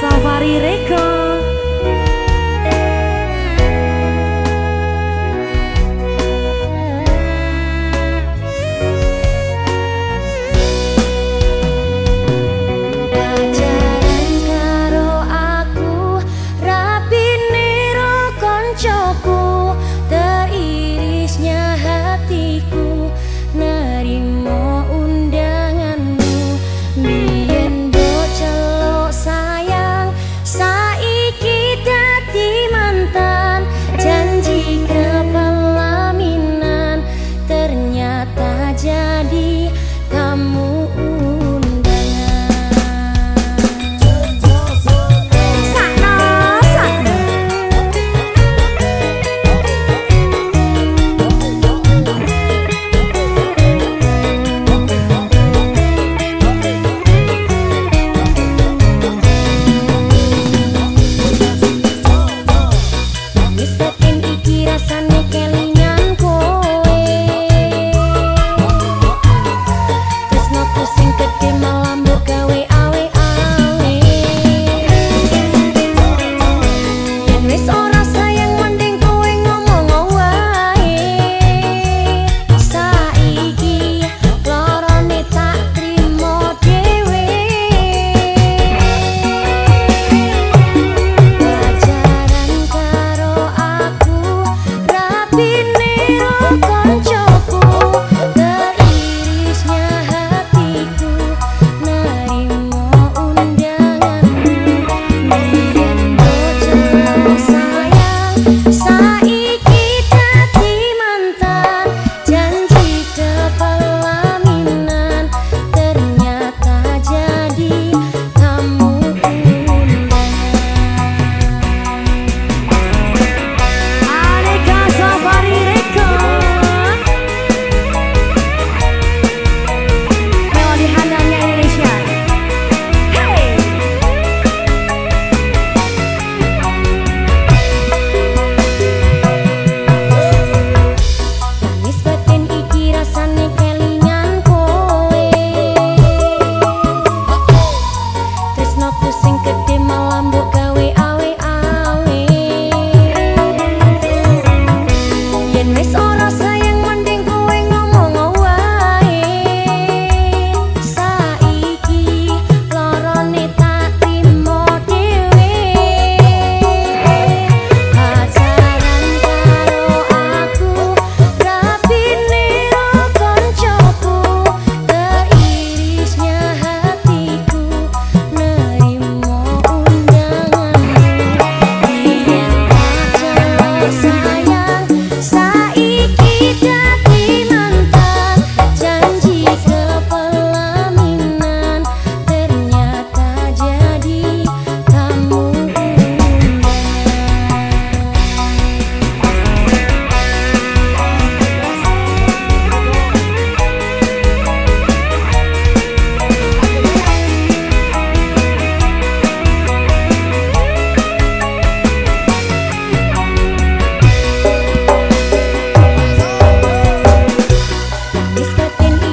Safari Record in